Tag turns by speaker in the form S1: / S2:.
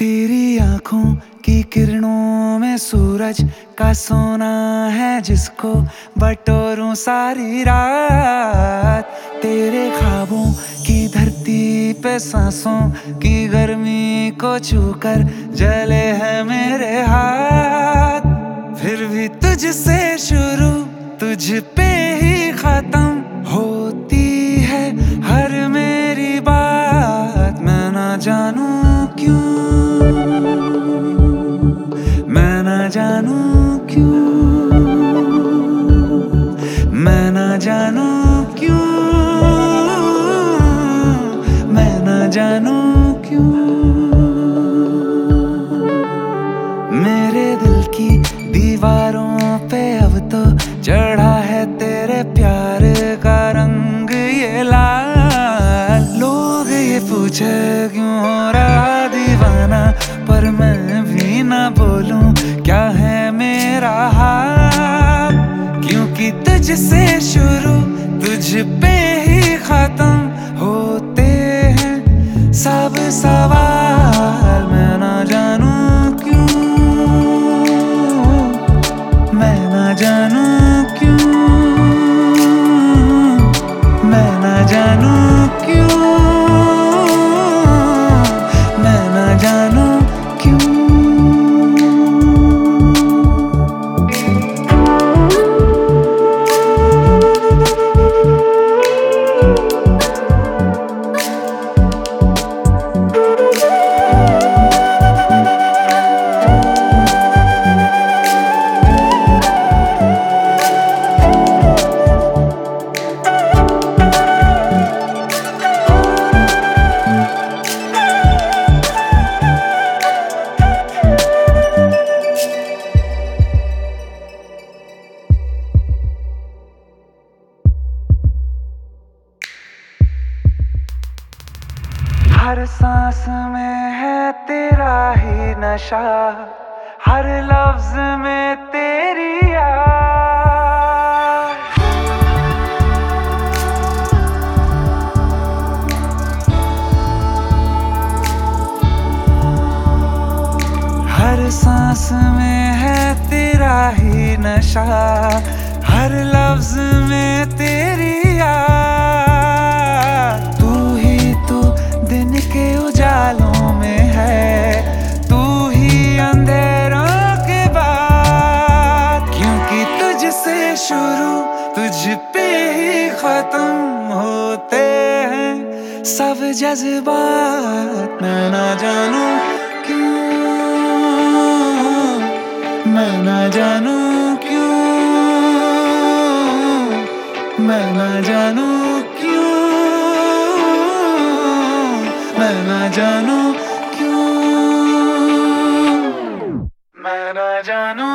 S1: आँखों की किरणों में सूरज का सोना है जिसको बटोरूं सारी रात। तेरे ख्वाबों की धरती पे सांसों की गर्मी को छूकर जले है मेरे हाथ। फिर भी तुझसे शुरू तुझ पे ही खत्म होती है हर मेरी बात। मैं ना जानू क्यों? जानू क्यों? मैं ना जानू क्यों? मेरे दिल की दीवारों पे अब तो चढ़ा है तेरे प्यार का रंग ये लाल। लोग ये पूछे क्यों रहा दीवाना? पर मैं भी ना बोलूँ, क्या है मेरा हाल? क्योंकि तुझसे खत्म होते हैं। सब सवाल मैं ना जानू क्यों? मैं ना जानू क्यों? मैं ना जानू हर सांस में है तेरा ही नशा, हर लफ्ज में तेरी याद। हर सांस में है तेरा ही नशा, हर लफ्ज में तेरी शुरू तुझ पे ही खत्म होते हैं। सब जज्बात मैं ना जानू क्यों? मैं ना जानू क्यों? मैं ना जानू क्यों? मैं ना जानू क्यों? मैं ना जानू